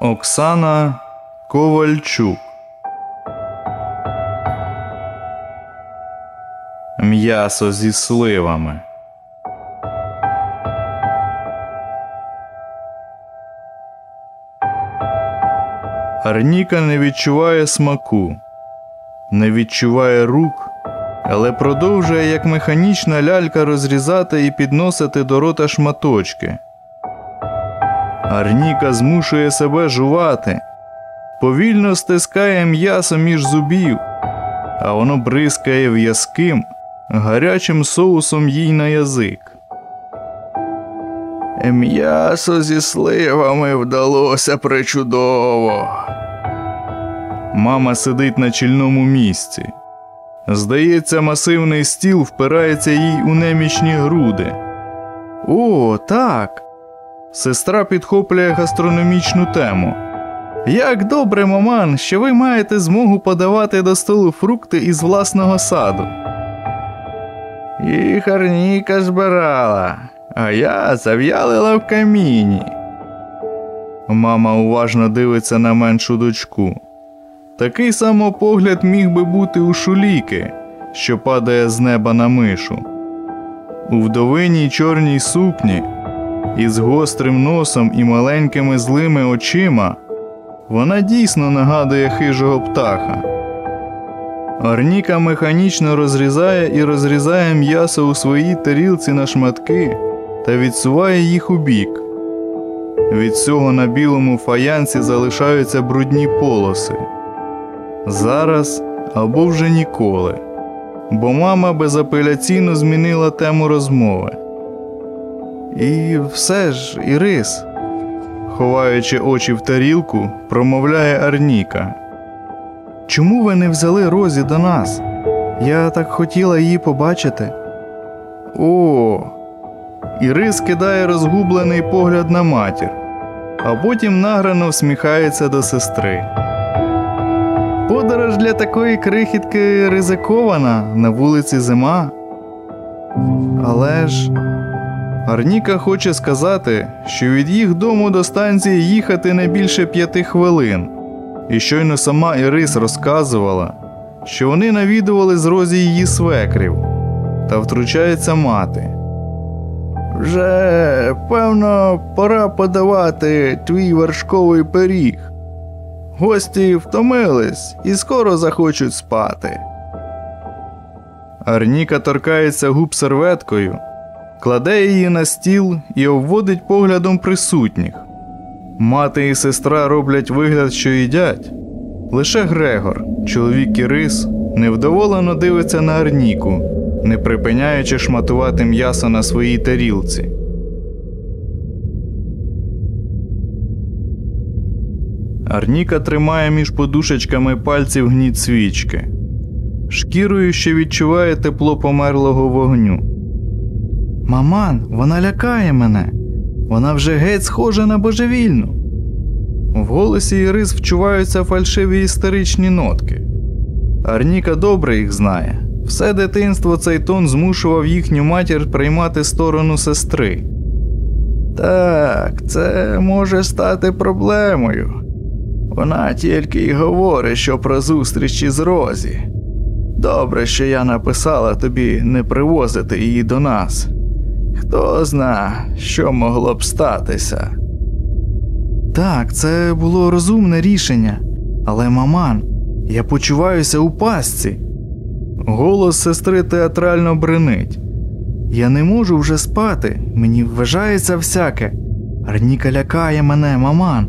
Оксана Ковальчук. М'ясо зі сливами. Арніка не відчуває смаку, не відчуває рук, але продовжує як механічна лялька розрізати і підносити до рота шматочки. Арніка змушує себе жувати, повільно стискає м'ясо між зубів, а воно бризкає в'язким, гарячим соусом їй на язик. М'ясо зі сливами вдалося причудово. Мама сидить на чільному місці. Здається, масивний стіл впирається їй у немічні груди. О, так. Сестра підхоплює гастрономічну тему. Як добре, маман, що ви маєте змогу подавати до столу фрукти із власного саду. І гарніка збирала, а я зав'ялила в каміні. Мама уважно дивиться на меншу дочку. Такий самопогляд міг би бути у шуліки, що падає з неба на мишу. У вдовиній чорній сукні із гострим носом і маленькими злими очима вона дійсно нагадує хижого птаха. Арніка механічно розрізає і розрізає м'ясо у своїй тарілці на шматки та відсуває їх у бік. Від цього на білому фаянсі залишаються брудні полоси. Зараз або вже ніколи, бо мама безапеляційно змінила тему розмови. І все ж, Ірис, ховаючи очі в тарілку, промовляє Арніка. Чому ви не взяли Розі до нас? Я так хотіла її побачити. О. Ірис кидає розгублений погляд на матір, а потім награно всміхається до сестри. Подорож для такої крихітки ризикована на вулиці зима. Але ж Арніка хоче сказати, що від їх дому до станції їхати не більше п'яти хвилин. І щойно сама Ірис розказувала, що вони навідували з розі її свекрів, та втручається мати. Вже, певно, пора подавати твій вершковий пиріг. Гості втомились і скоро захочуть спати. Арніка торкається губ серветкою, кладе її на стіл і обводить поглядом присутніх. Мати і сестра роблять вигляд, що їдять. Лише Грегор, чоловік Ірис, невдоволено дивиться на Арніку, не припиняючи шматувати м'ясо на своїй тарілці. Арніка тримає між подушечками пальців гніт свічки. Шкірою ще відчуває тепло померлого вогню. Маман, вона лякає мене. Вона вже геть схожа на божевільну. В голосі Ірис вчуваються фальшиві історичні нотки. Арніка добре їх знає. Все дитинство цей тон змушував їхню матір приймати сторону сестри. Так, це може стати проблемою. Вона тільки й говорить, що про зустріч із Розі. Добре, що я написала тобі не привозити її до нас. Хто зна, що могло б статися. Так, це було розумне рішення, але маман, я почуваюся у пастці. Голос сестри театрально бренить. Я не можу вже спати, мені вважається всяке. Арніка лякає мене, маман.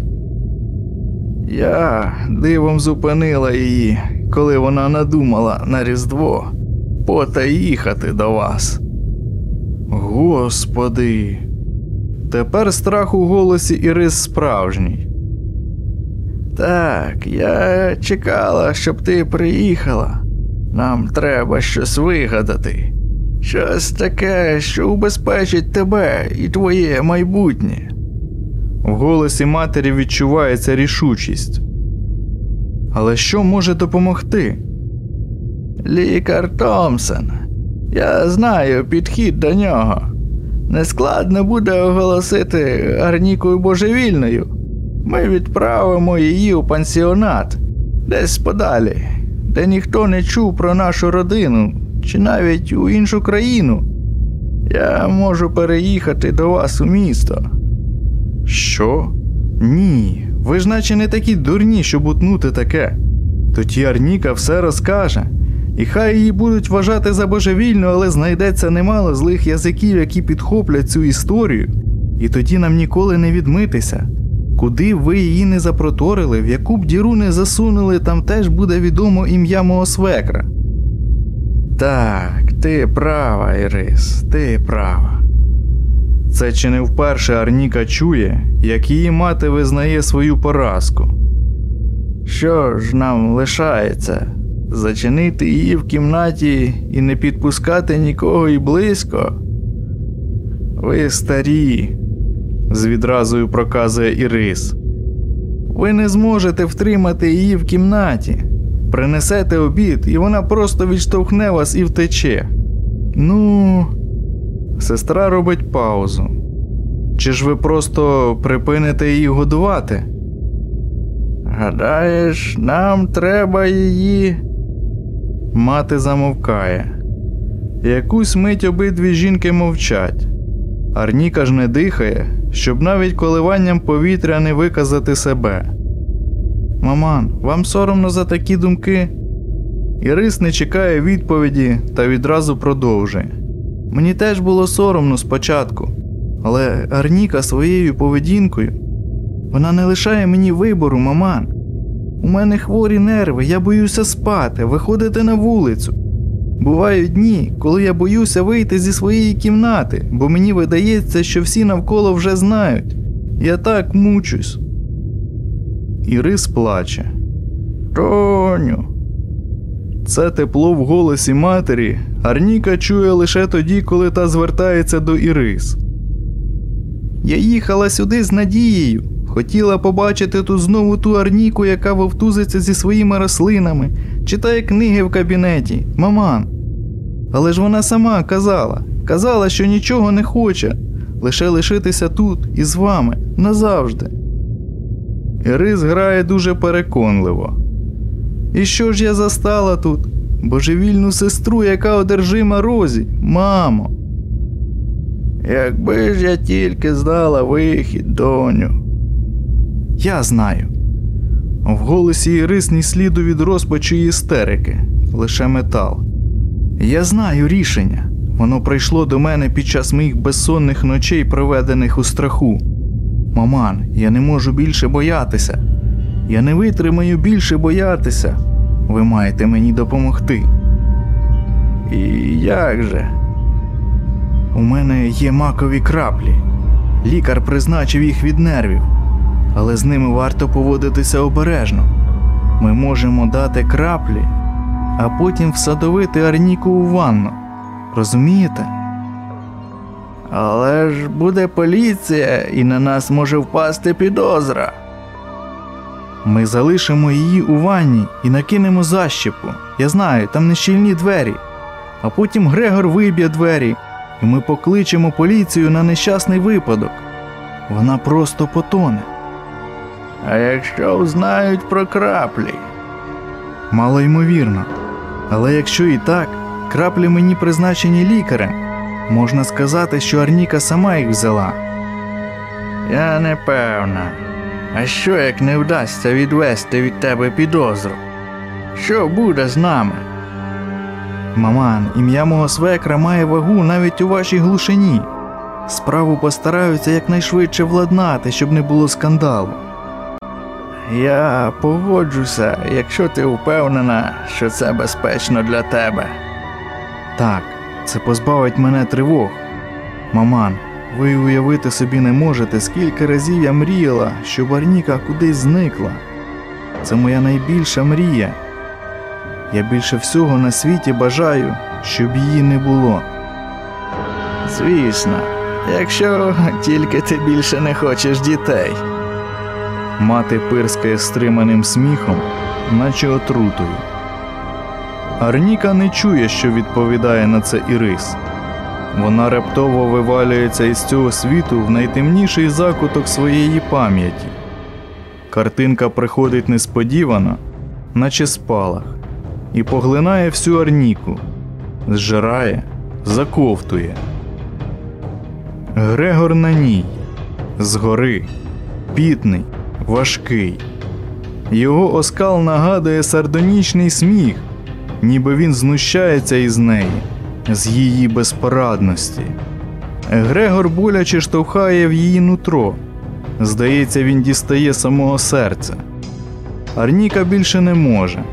Я дивом зупинила її, коли вона надумала на Різдво потаїхати до вас. Господи. Тепер страх у голосі Ірис справжній. Так, я чекала, щоб ти приїхала. Нам треба щось вигадати. Щось таке, що убезпечить тебе і твоє майбутнє. В голосі матері відчувається рішучість. Але що може допомогти? Лікар Томпсон. Я знаю підхід до нього. Нескладно буде оголосити Арнікою божевільною. ми відправимо її у пансіонат десь подалі, де ніхто не чув про нашу родину, чи навіть у іншу країну. Я можу переїхати до вас у місто. Що? Ні, ви ж наче не такі дурні, щоб утнути таке. Тоді Арніка все розкаже. І хай її будуть вважати за божевільну, але знайдеться немало злих язиків, які підхоплять цю історію. І тоді нам ніколи не відмитися. Куди ви її не запроторили, в яку б діру не засунули, там теж буде відомо ім'я мого свекра. Так, ти права, Ірис, ти права. Це чи не вперше Арніка чує, як її мати визнає свою поразку. Що ж нам лишається? Зачинити її в кімнаті і не підпускати нікого і близько? Ви старі, з відразою проказує Ірис. Ви не зможете втримати її в кімнаті. Принесете обід, і вона просто відштовхне вас і втече. Ну, сестра робить паузу. Чи ж ви просто припините її годувати? Гадаєш, нам треба її. Мати замовкає. Якусь мить обидві жінки мовчать. Арніка ж не дихає, щоб навіть коливанням повітря не виказати себе. Маман, вам соромно за такі думки? Ірис не чекає відповіді та відразу продовжує. Мені теж було соромно спочатку, але Арніка своєю поведінкою вона не лишає мені вибору, маман. У мене хворі нерви, я боюся спати, виходити на вулицю. Бувають дні, коли я боюся вийти зі своєї кімнати, бо мені видається, що всі навколо вже знають. Я так мучусь. Ірис плаче. Тоню. Це тепло в голосі матері Арніка чує лише тоді, коли та звертається до Ірис. Я їхала сюди з надією. Хотіла побачити тут знову ту Арніку, яка вовтузиться зі своїми рослинами, читає книги в кабінеті, маман. Але ж вона сама казала, казала, що нічого не хоче, лише лишитися тут із вами назавжди. Ірис грає дуже переконливо. І що ж я застала тут? Божевільну сестру, яка одержима розі, мамо. Якби ж я тільки знала вихід, доню. Я знаю. В голосі Ірис ні сліду від розпачу і істерики, лише метал. Я знаю рішення. Воно прийшло до мене під час моїх безсонних ночей, проведених у страху. Маман, я не можу більше боятися. Я не витримаю більше боятися. Ви маєте мені допомогти. І як же? У мене є макові краплі. Лікар призначив їх від нервів, але з ними варто поводитися обережно. Ми можемо дати краплі, а потім всадовити арніку у ванну. Розумієте? Але ж буде поліція, і на нас може впасти підозра. Ми залишимо її у ванні і накинемо защіпу. Я знаю, там нещільні двері. А потім Грегор виб'є двері, і ми покличемо поліцію на нещасний випадок. Вона просто потоне. А якщо знають про краплі? Мало ймовірно. Але якщо і так, краплі мені призначені лікарем. Можна сказати, що Арніка сама їх взяла. Я не певна. А що як не вдасться відвести від тебе підозру? Що буде з нами? Маман, ім'я мого свекра має вагу навіть у вашій глушині. Справу постараються якнайшвидше владнати, щоб не було скандалу. Я погоджуся, якщо ти впевнена, що це безпечно для тебе. Так, це позбавить мене тривог. Маман, ви уявити собі не можете, скільки разів я мріяла, щоб Арніка кудись зникла. Це моя найбільша мрія. Я більше всього на світі бажаю, щоб її не було. Звісно, якщо тільки ти більше не хочеш дітей. Мати пирскає стриманим сміхом, наче отрутою. Арніка не чує, що відповідає на це Ірис. Вона раптово вивалюється із цього світу в найтемніший закуток своєї пам'яті. Картинка приходить несподівано, наче спалах, і поглинає всю арніку, зжирає, заковтує. Грегор на ній, згори, пітний, важкий. Його оскал нагадує сардонічний сміх, ніби він знущається із неї, з її безпорадності. Грегор боляче штовхає в її нутро. Здається, він дістає самого серця. Арніка більше не може,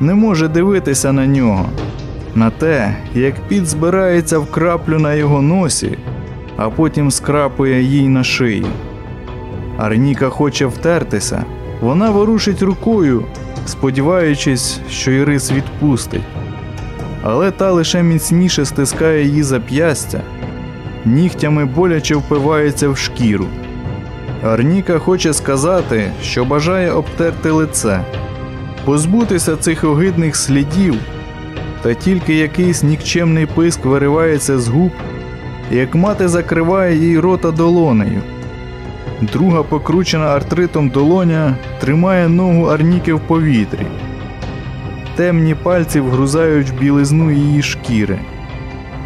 не може дивитися на нього, на те, як піт збирається в краплю на його носі, а потім скрапує їй на шиї. Арніка хоче втертися, вона ворушить рукою, сподіваючись, що Ірис відпустить. Але та лише міцніше стискає її зап'ястя, нігтями боляче впивається в шкіру. Арніка хоче сказати, що бажає обтерти лице, позбутися цих огидних слідів, та тільки якийсь нікчемний писк виривається з губ, як мати закриває їй рота долонею. Друга покручена артритом долоня тримає ногу Арніки в повітрі. Темні пальці вгрузають в білизну її шкіри.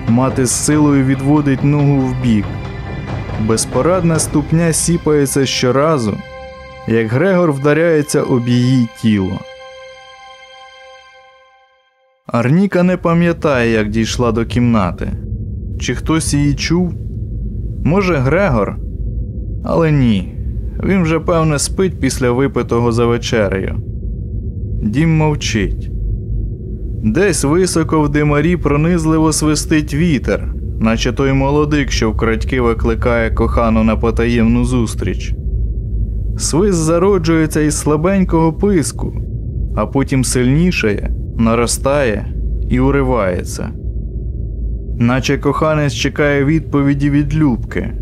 Мати з силою відводить ногу вбік. Безпорадна ступня сіпається щоразу, як Грегор вдаряється об її тіло. Арніка не пам'ятає, як дійшла до кімнати. Чи хтось її чув? Може, Грегор? Але ні. Він вже певне спить після випитого за вечерею. Дім мовчить. Десь високо в димарі пронизливо свистить вітер, наче той молодик, що вкрадьки викликає кохану на потаємну зустріч. Свист зароджується із слабенького писку, а потім сильнішає, наростає і уривається. Наче коханець чекає відповіді від Любки,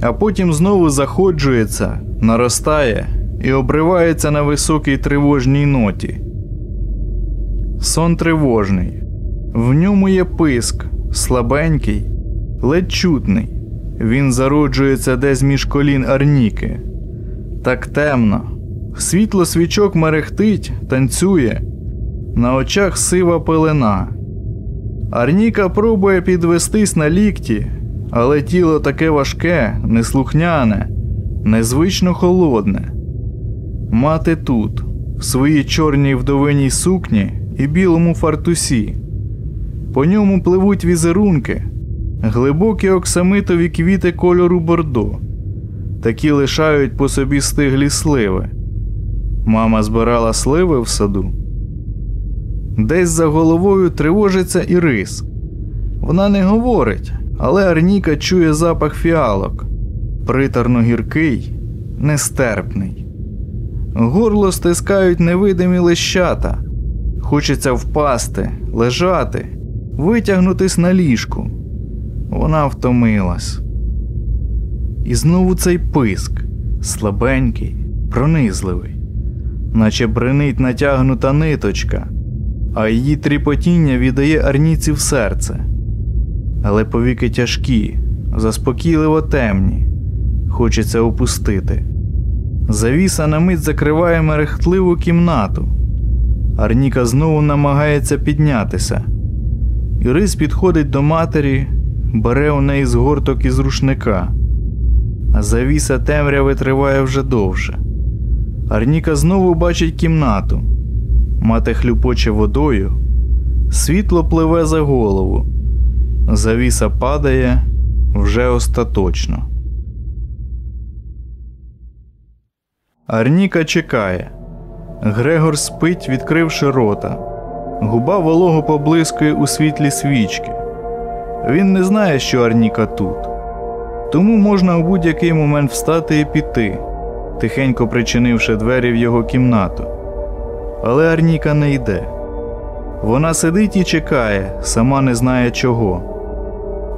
а потім знову заходжується, наростає і обривається на високій тривожній ноті. Сон тривожний. В ньому є писк, слабенький, ледь чутний. Він зароджується десь між колін Арніки. Так темно. Світло свічок мерехтить, танцює. На очах сива пелена. Арніка пробує підвестись на лікті, але тіло таке важке, неслухняне, незвично холодне. Мати тут, в своїй чорній вдовиній сукні і білому фартусі. По ньому пливуть візерунки, глибокі оксамитові квіти кольору бордо, такі лишають по собі стиглі сливи. Мама збирала сливи в саду. Десь за головою тривожиться і рис. Вона не говорить, але Арніка чує запах фіалок, приторно гіркий, нестерпний. Горло стискають невидимі лищата. Хочеться впасти, лежати, витягнутись на ліжку. Вона втомилась. І знову цей писк, слабенький, пронизливий, наче бренить натягнута ниточка, а її тріпотіння віддає арніці в серце. Але повіки тяжкі, заспокійливо темні, хочеться опустити. Завіса на мить закриває мерехтливу кімнату. Арніка знову намагається піднятися. Ірис підходить до матері, бере у неї згорток із рушника, а завіса темряви триває вже довше. Арніка знову бачить кімнату. Мати хлюпоче водою, світло пливе за голову. Завіса падає вже остаточно. Арніка чекає. Грегор спить, відкривши рота. Губа волого поблискує у світлі свічки. Він не знає, що Арніка тут. Тому можна у будь-який момент встати і піти, тихенько причинивши двері в його кімнату. Але Арніка не йде. Вона сидить і чекає, сама не знає чого.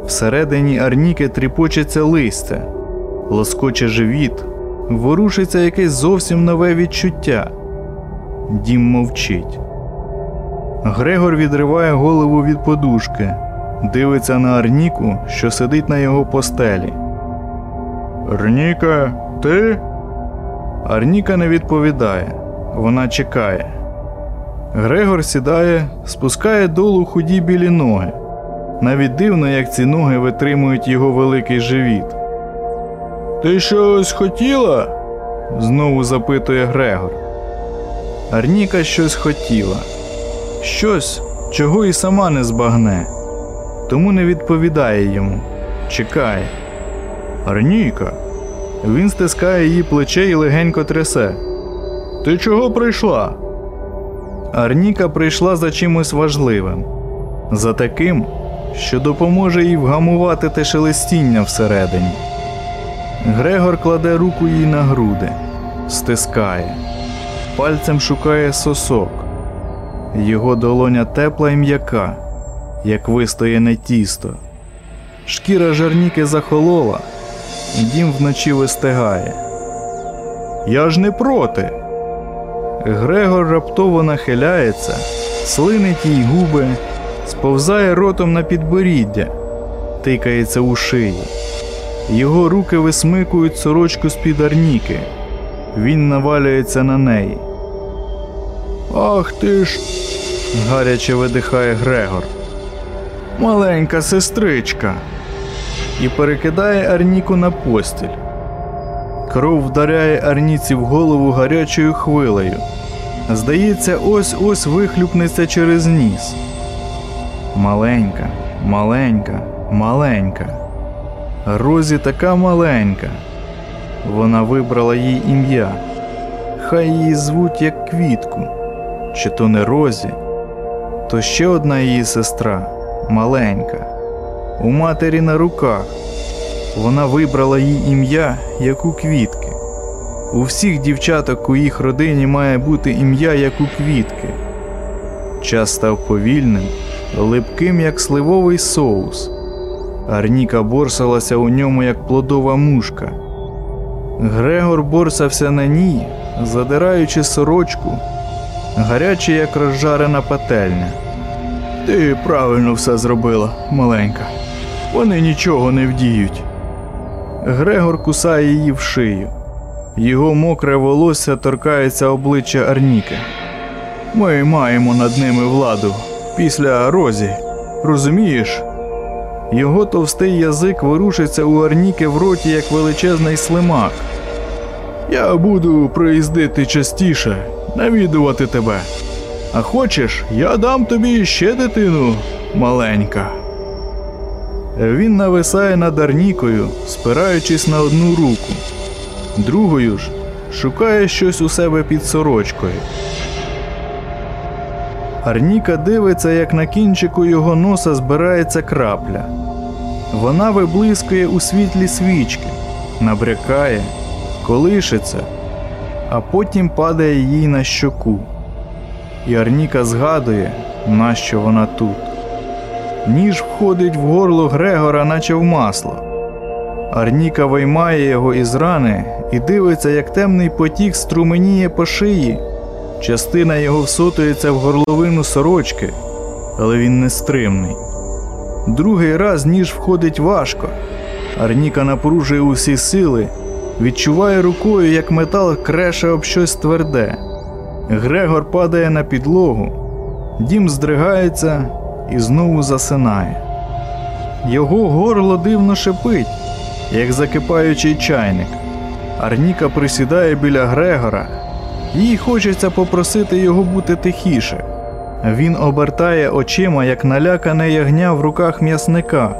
Всередині Арніки тріпочеться листя, лоскоче живіт, ворушиться якесь зовсім нове відчуття. Дім мовчить. Грегор відриває голову від подушки, дивиться на Арніку, що сидить на його постелі. Арніка, ти? Арніка не відповідає, вона чекає. Грегор сідає, спускає долу худі білі ноги. Навіть дивно, як ці ноги витримують його великий живіт. Ти щось хотіла? знову запитує Грегор. Арніка щось хотіла, щось, чого і сама не збагне, тому не відповідає йому, чекає. Арніка. Він стискає її плече і легенько трясе. Ти чого прийшла? Арніка прийшла за чимось важливим, за таким, що допоможе їй вгамувати те шелестіння всередині. Грегор кладе руку їй на груди, стискає, пальцем шукає сосок. Його долоня тепла і м'яка, як вистояне тісто. Шкіра жарніки захолола, і дім вночі вистигає. Я ж не проти. Грегор раптово нахиляється, слинить їй губи, сповзає ротом на підборіддя, тикається у шию. Його руки висмикують сорочку з під арніки. Він навалюється на неї. Ах ти ж. гаряче видихає Грегор. Маленька сестричка. І перекидає Арніку на постіль. Кров вдаряє Арніці в голову гарячою хвилею. Здається, ось ось вихлюпнеться через ніс. Маленька, маленька, маленька. Розі така маленька. Вона вибрала їй ім'я. Хай її звуть як квітку. Чи то не Розі, то ще одна її сестра маленька. У матері на руках. Вона вибрала їй ім'я, як у квітки. У всіх дівчаток у їх родині має бути ім'я, як у квітки. Час став повільним, липким, як сливовий соус. Арніка борсалася у ньому, як плодова мушка. Грегор борсався на ній, задираючи сорочку, гаряче, як розжарена пательня. Ти правильно все зробила, маленька. Вони нічого не вдіють. Грегор кусає її в шию. Його мокре волосся торкається обличчя Арніки. Ми маємо над ними владу після Розі. Розумієш? Його товстий язик вирушиться у Арніки в роті, як величезний слимак. Я буду приїздити частіше, навідувати тебе. А хочеш, я дам тобі ще дитину маленька. Він нависає над Арнікою, спираючись на одну руку, другою ж шукає щось у себе під сорочкою. Арніка дивиться, як на кінчику його носа збирається крапля. Вона виблискує у світлі свічки, набрякає, колишиться, а потім падає їй на щоку. І Арніка згадує, нащо вона тут. Ніж входить в горло Грегора, наче в масло. Арніка виймає його із рани і дивиться, як темний потік струменіє по шиї. Частина його всотується в горловину сорочки, але він не стримний. Другий раз ніж входить важко. Арніка напружує усі сили, відчуває рукою, як метал креше об щось тверде. Грегор падає на підлогу, дім здригається і знову засинає. Його горло дивно шипить, як закипаючий чайник. Арніка присідає біля Грегора. Їй хочеться попросити його бути тихіше. Він обертає очима, як налякане ягня в руках м'ясника.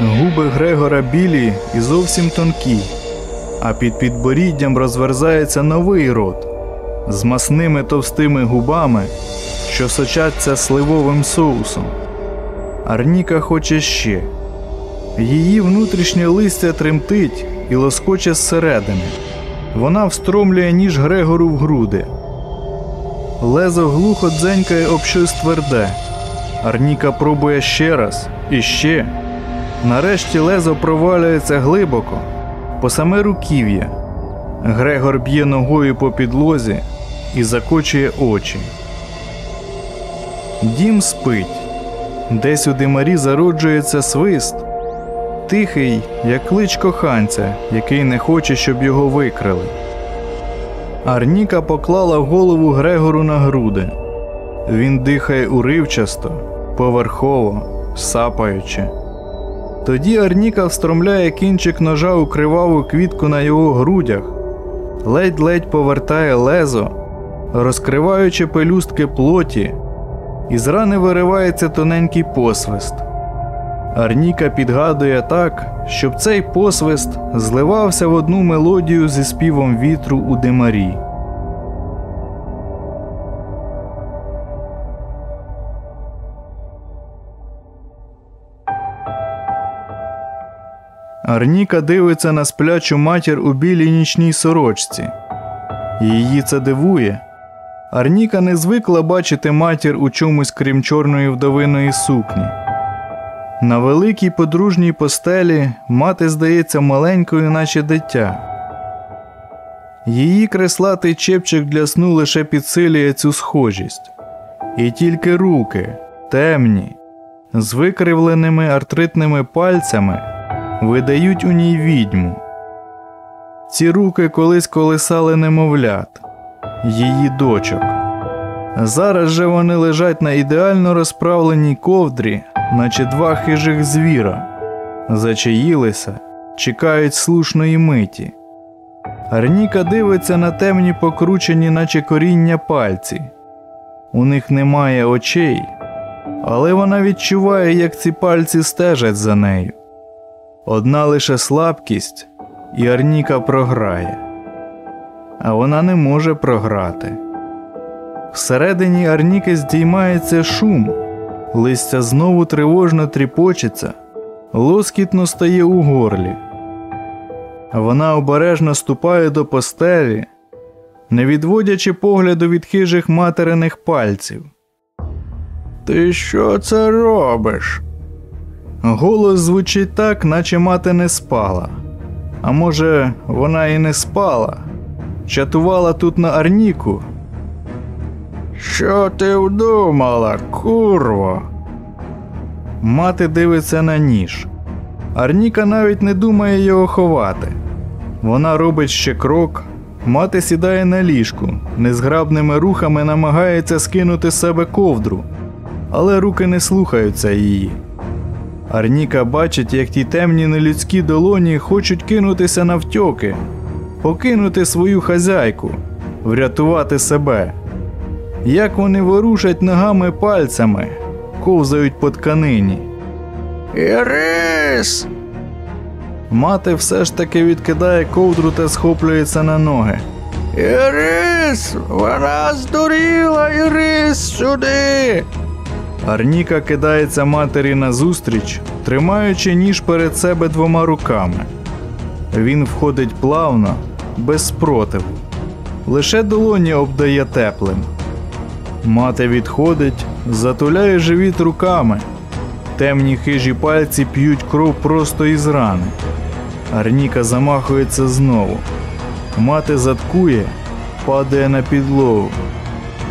Губи Грегора білі і зовсім тонкі, а під підборіддям розверзається новий рот з масними товстими губами, що сочаться сливовим соусом. Арніка хоче ще. Її внутрішнє листя тремтить і лоскоче зсередини. Вона встромлює ніж Грегору в груди. Лезо глухо дзенькає об щось тверде. Арніка пробує ще раз і ще. Нарешті лезо провалюється глибоко, по саме руків'я. Грегор б'є ногою по підлозі і закочує очі. Дім спить. Десь у димарі зароджується свист, тихий, як клич коханця, який не хоче, щоб його викрали. Арніка поклала голову Грегору на груди. Він дихає уривчасто, поверхово, сапаючи. Тоді Арніка встромляє кінчик ножа у криваву квітку на його грудях, ледь-ледь повертає лезо, розкриваючи пелюстки плоті, і з рани виривається тоненький посвист. Арніка підгадує так, щоб цей посвист зливався в одну мелодію зі співом вітру у димарі. Арніка дивиться на сплячу матір у білій нічній сорочці. Її це дивує. Арніка не звикла бачити матір у чомусь крім чорної вдовиної сукні. На великій подружній постелі мати здається маленькою, наче дитя. Її креслатий чепчик для сну лише підсилює цю схожість. І тільки руки, темні, з викривленими артритними пальцями, видають у ній відьму. Ці руки колись колисали немовлят, її дочок. Зараз же вони лежать на ідеально розправленій ковдрі, наче два хижих звіра, зачаїлися, чекають слушної миті. Арніка дивиться на темні покручені, наче коріння пальці. У них немає очей, але вона відчуває, як ці пальці стежать за нею. Одна лише слабкість, і Арніка програє, а вона не може програти. Всередині Арніки здіймається шум, листя знову тривожно тріпочеться, лоскітно стає у горлі. Вона обережно ступає до постелі, не відводячи погляду від хижих материних пальців. Ти що це робиш? Голос звучить так, наче мати не спала. А може, вона і не спала, чатувала тут на Арніку. Що ти вдумала, курво? Мати дивиться на ніж. Арніка навіть не думає його ховати. Вона робить ще крок, мати сідає на ліжку, незграбними рухами намагається скинути з себе ковдру, але руки не слухаються її. Арніка бачить, як ті темні нелюдські долоні хочуть кинутися навтьоки, покинути свою хазяйку, врятувати себе. Як вони ворушать ногами пальцями, ковзають по тканині. Ірис! Мати все ж таки відкидає ковдру та схоплюється на ноги. Ірис! Вона здуріла, Ірис, сюди! Арніка кидається матері назустріч, тримаючи ніж перед себе двома руками. Він входить плавно, без спротиву. Лише долоні обдає теплим. Мати відходить, затуляє живіт руками. Темні хижі пальці п'ють кров просто із рани. Арніка замахується знову. Мати заткує, падає на підлогу.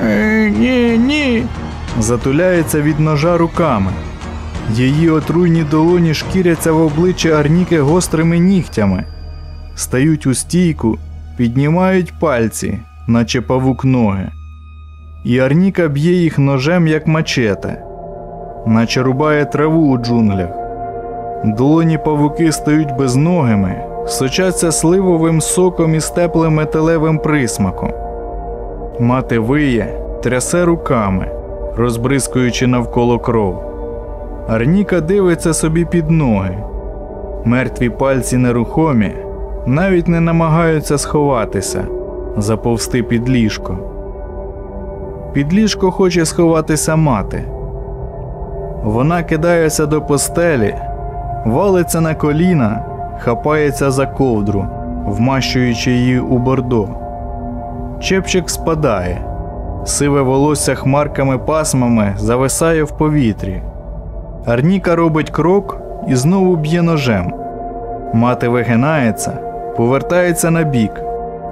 «Е, Ні, ні. Затуляється від ножа руками. Її отруйні долоні шкіряться в обличчя Арніки гострими нігтями, стають у стійку, піднімають пальці, наче павук ноги. І Арніка б'є їх ножем, як мачете, наче рубає траву у джунглях. Долоні павуки стають безногими, сочаться сливовим соком із теплим металевим присмаком. Мати виє, трясе руками, розбризкуючи навколо кров. Арніка дивиться собі під ноги. Мертві пальці нерухомі, навіть не намагаються сховатися, заповзти під ліжко. Під ліжко хоче сховатися мати. Вона кидається до постелі, валиться на коліна, хапається за ковдру, вмащуючи її у бордо. Чепчик спадає, сиве волосся хмарками пасмами зависає в повітрі. Арніка робить крок і знову б'є ножем. Мати вигинається, повертається на бік,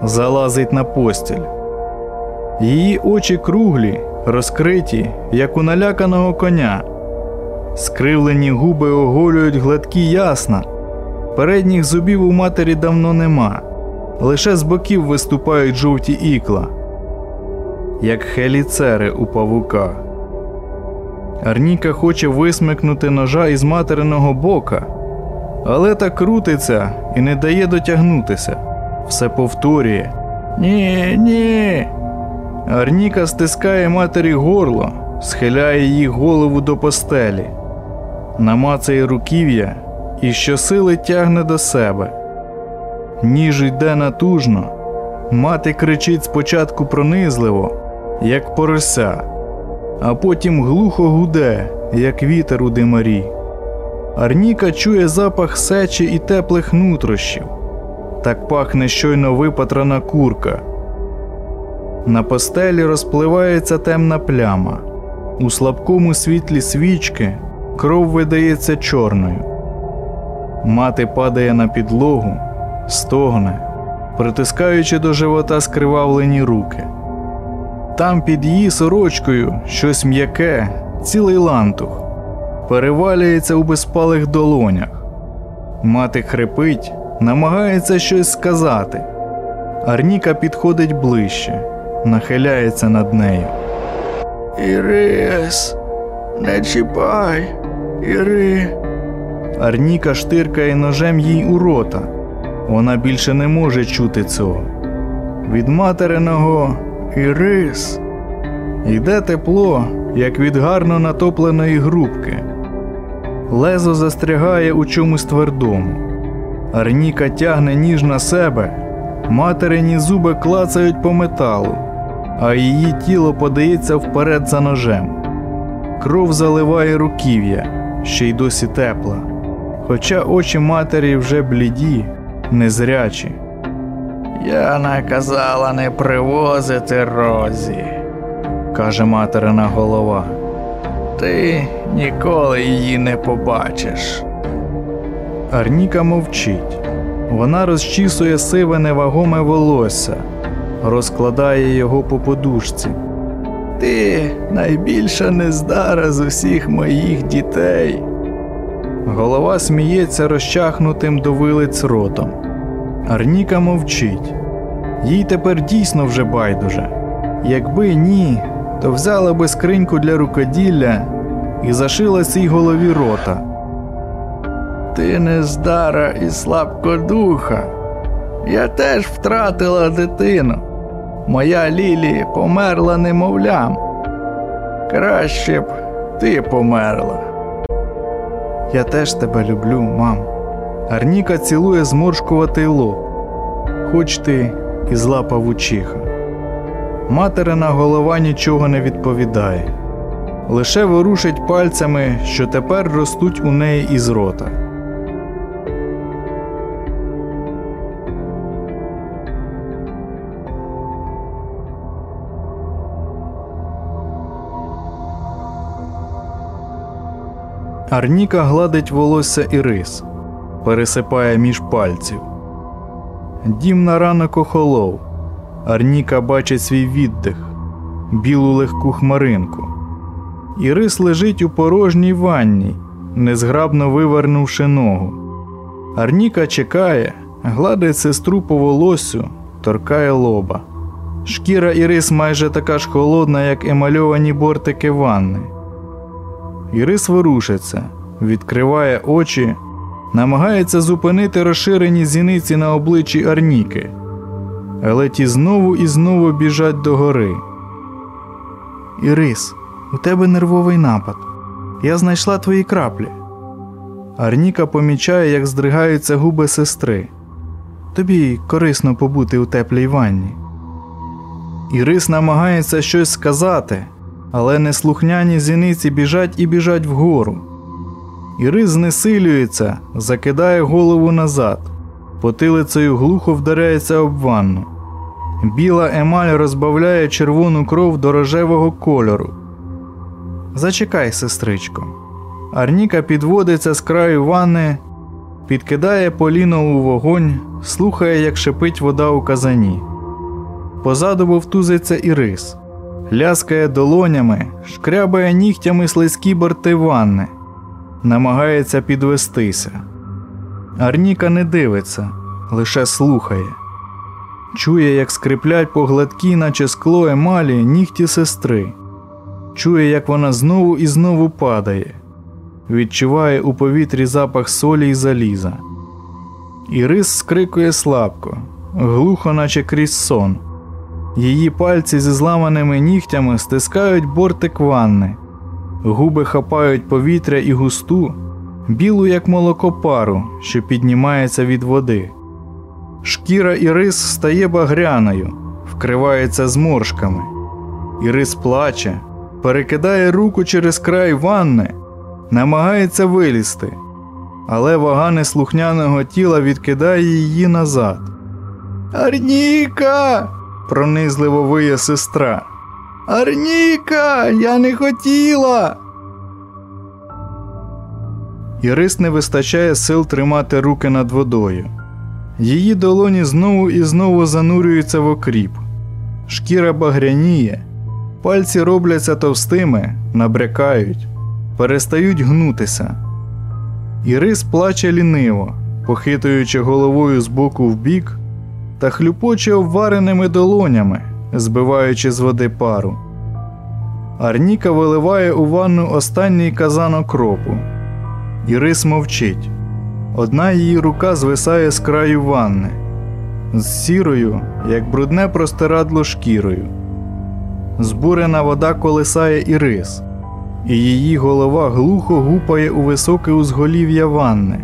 залазить на постіль. Її очі круглі, розкриті, як у наляканого коня. Скривлені губи оголюють гладкі ясна. Передніх зубів у матері давно нема. лише з боків виступають жовті ікла, як хеліцери у павука. Арніка хоче висмикнути ножа із материного бока, але так крутиться і не дає дотягнутися. Все повторює. Ні, ні. Арніка стискає матері горло, схиляє її голову до постелі, намацає руків'я і щосили тягне до себе. Ніж йде натужно, мати кричить спочатку пронизливо, як порося, а потім глухо гуде, як вітер у димарі. Арніка чує запах сечі і теплих нутрощів. Так пахне щойно випатрана курка. На постелі розпливається темна пляма. У слабкому світлі свічки кров видається чорною. Мати падає на підлогу, стогне, притискаючи до живота скривавлені руки. Там під її сорочкою щось м'яке, цілий лантух, перевалюється у безпалих долонях. Мати хрипить, намагається щось сказати. Арніка підходить ближче, нахиляється над нею. Ірис, не чіпай, Іри. Арніка штиркає ножем їй у рота. Вона більше не може чути цього. Від материного Ірис йде тепло, як від гарно натопленої грубки. Лезо застрягає у чомусь твердому. Арніка тягне ніж на себе, материні зуби клацають по металу, а її тіло подається вперед за ножем. Кров заливає руків'я, ще й досі тепла, хоча очі матері вже бліді, незрячі. Я наказала не привозити розі, каже материна голова. Ти ніколи її не побачиш. Арніка мовчить. Вона розчісує сиве невагоме волосся, розкладає його по подушці. Ти найбільша нездара з усіх моїх дітей. Голова сміється розчахнутим до вилиць ротом. Арніка мовчить. Їй тепер дійсно вже байдуже. Якби ні, то взяла би скриньку для рукоділля і зашила цій голові рота. Ти нездара і слабкодуха. Я теж втратила дитину. Моя Лілі померла немовлям. Краще б ти померла. Я теж тебе люблю, мам. Арніка цілує зморшкуватий лоб, хоч ти і зла павучиха. Материна голова нічого не відповідає, лише ворушить пальцями, що тепер ростуть у неї із рота. Арніка гладить волосся і рис, пересипає між пальців. Дім на ранок охолов. Арніка бачить свій віддих, білу легку хмаринку. Ірис лежить у порожній ванні, незграбно вивернувши ногу. Арніка чекає, гладить сестру по волосю, торкає лоба. Шкіра Ірис майже така ж холодна, як емальовані бортики ванни. Ірис ворушиться, відкриває очі, намагається зупинити розширені зіниці на обличчі Арніки, але ті знову і знову біжать догори. Ірис, у тебе нервовий напад. Я знайшла твої краплі. Арніка помічає, як здригаються губи сестри. Тобі корисно побути у теплій ванні. Ірис намагається щось сказати, але неслухняні зіниці біжать і біжать вгору. Ірис знесилюється, закидає голову назад, потилицею глухо вдаряється об ванну. Біла емаль розбавляє червону кров до рожевого кольору. Зачекай, сестричко. Арніка підводиться з краю ванни, підкидає поліно у вогонь, слухає, як шипить вода у казані. Позаду вовтузиться Ірис, ляскає долонями, шкрябає нігтями слизькі борти ванни, намагається підвестися. Арніка не дивиться, лише слухає. Чує, як скриплять по гладкій, наче скло емалі, нігті сестри. Чує, як вона знову і знову падає. Відчуває у повітрі запах солі й заліза. Ірис скрикує слабко, глухо, наче крізь сон. Її пальці зі зламаними нігтями стискають бортик ванни, губи хапають повітря і густу, білу, як молоко пару, що піднімається від води. Шкіра Ірис стає багряною, вкривається зморшками. Ірис плаче, перекидає руку через край ванни, намагається вилізти, але вага неслухняного тіла відкидає її назад. Арніка! Пронизливо виє сестра. Арніка, я не хотіла. Ірис не вистачає сил тримати руки над водою. Її долоні знову і знову занурюються в окріп. Шкіра багряніє, пальці робляться товстими, набрякають, перестають гнутися. Ірис плаче ліниво, похитуючи головою з боку в бік та хлюпоче обвареними долонями, збиваючи з води пару. Арніка виливає у ванну останній казан окропу. Ірис мовчить. Одна її рука звисає з краю ванни, з сірою, як брудне простирадло шкірою. Збурена вода колисає Ірис, і її голова глухо гупає у високе узголів'я ванни.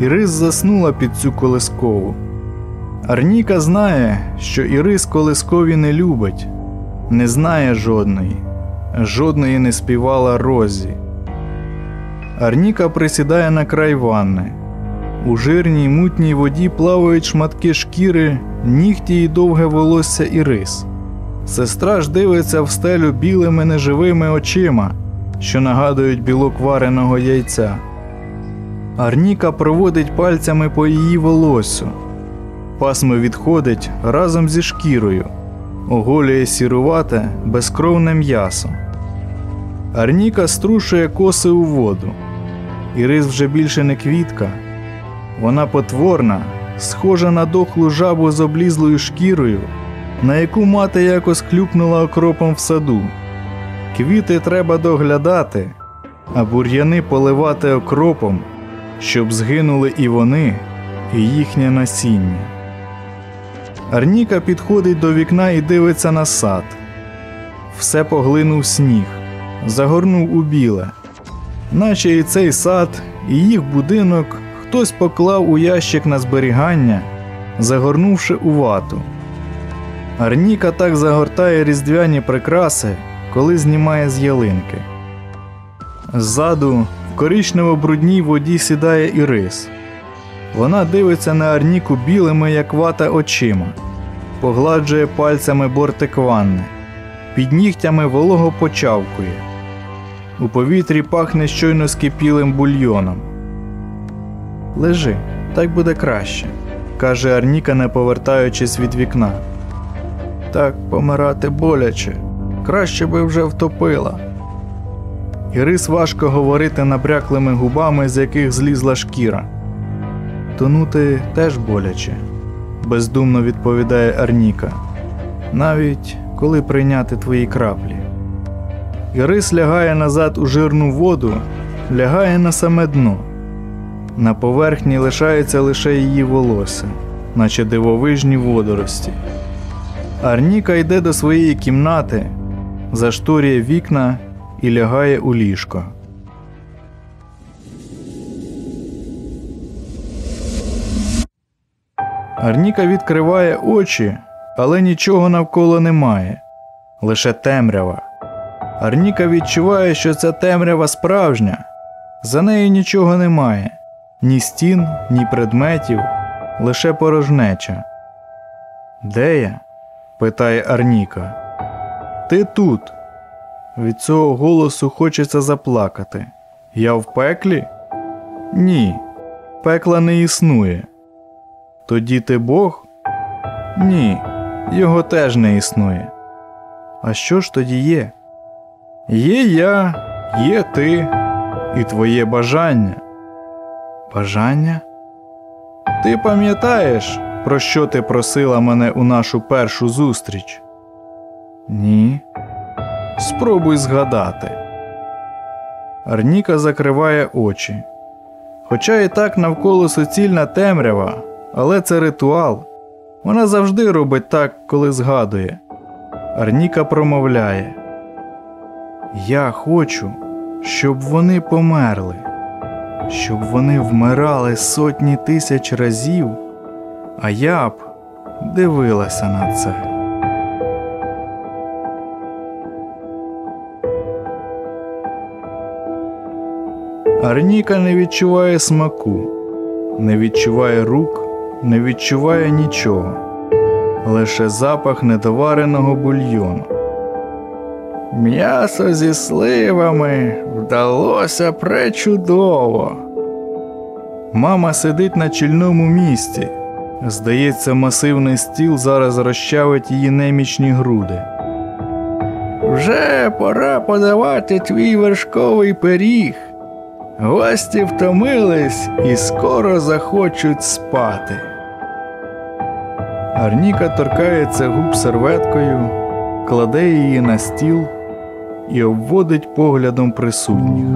Ірис заснула під цю колискову. Арніка знає, що Ірис колискові не любить, не знає жодної, жодної не співала Розі. Арніка присідає на край ванни. У жирній мутній воді плавають шматки шкіри, нігті й довге волосся Ірис. Сестра ж дивиться в стелю білими неживими очима, що нагадують білок вареного яйця. Арніка проводить пальцями по її волосю. Пасмо відходить разом зі шкірою, оголює сірувате, безкровне м'ясо. Арніка струшує коси у воду. Ірис вже більше не квітка. Вона потворна, схожа на дохлу жабу з облізлою шкірою, на яку мати якось клюпнула окропом в саду. Квіти треба доглядати, а бур'яни поливати окропом, щоб згинули і вони, і їхнє насіння. Арніка підходить до вікна і дивиться на сад. Все поглинув сніг, загорнув у біле, наче і цей сад, і їх будинок хтось поклав у ящик на зберігання, загорнувши у вату. Арніка так загортає різдвяні прикраси, коли знімає з ялинки. Ззаду в коричнево-брудній воді сідає Ірис. Вона дивиться на Арніку білими, як вата очима, погладжує пальцями бортик ванни, під нігтями волого почавкує. У повітрі пахне щойно скипілим бульйоном. Лежи, так буде краще, каже Арніка, не повертаючись від вікна. Так помирати боляче, краще би вже втопила. Ірис важко говорити набряклими губами, з яких злізла шкіра. Тонути теж боляче, бездумно відповідає Арніка. Навіть коли прийняти твої краплі. Ірис лягає назад у жирну воду, лягає на саме дно. На поверхні лишається лише її волосся, наче дивовижні водорості. Арніка йде до своєї кімнати, зашторює вікна і лягає у ліжко. Арніка відкриває очі, але нічого навколо немає, лише темрява. Арніка відчуває, що ця темрява справжня, за нею нічого немає, ні стін, ні предметів, лише порожнеча. Де я? питає Арніка. Ти тут. Від цього голосу хочеться заплакати. Я в пеклі? Ні, пекла не існує. Тоді ти Бог? Ні, його теж не існує. А що ж тоді є? Є я, є ти і твоє бажання. Бажання? Ти пам'ятаєш, про що ти просила мене у нашу першу зустріч? Ні. Спробуй згадати. Арніка закриває очі. Хоча і так навколо суцільна темрява, але це ритуал. Вона завжди робить так, коли згадує. Арніка промовляє: Я хочу, щоб вони померли, щоб вони вмирали сотні тисяч разів, а я б дивилася на це. Арніка не відчуває смаку, не відчуває рук, не відчуває нічого, лише запах недовареного бульйону. М'ясо зі сливами вдалося пречудово. Мама сидить на чільному місці. Здається, масивний стіл зараз розчавить її немічні груди. Вже пора подавати твій вершковий пиріг. Гості втомились і скоро захочуть спати. Арніка торкається губ серветкою, кладе її на стіл і обводить поглядом присутніх.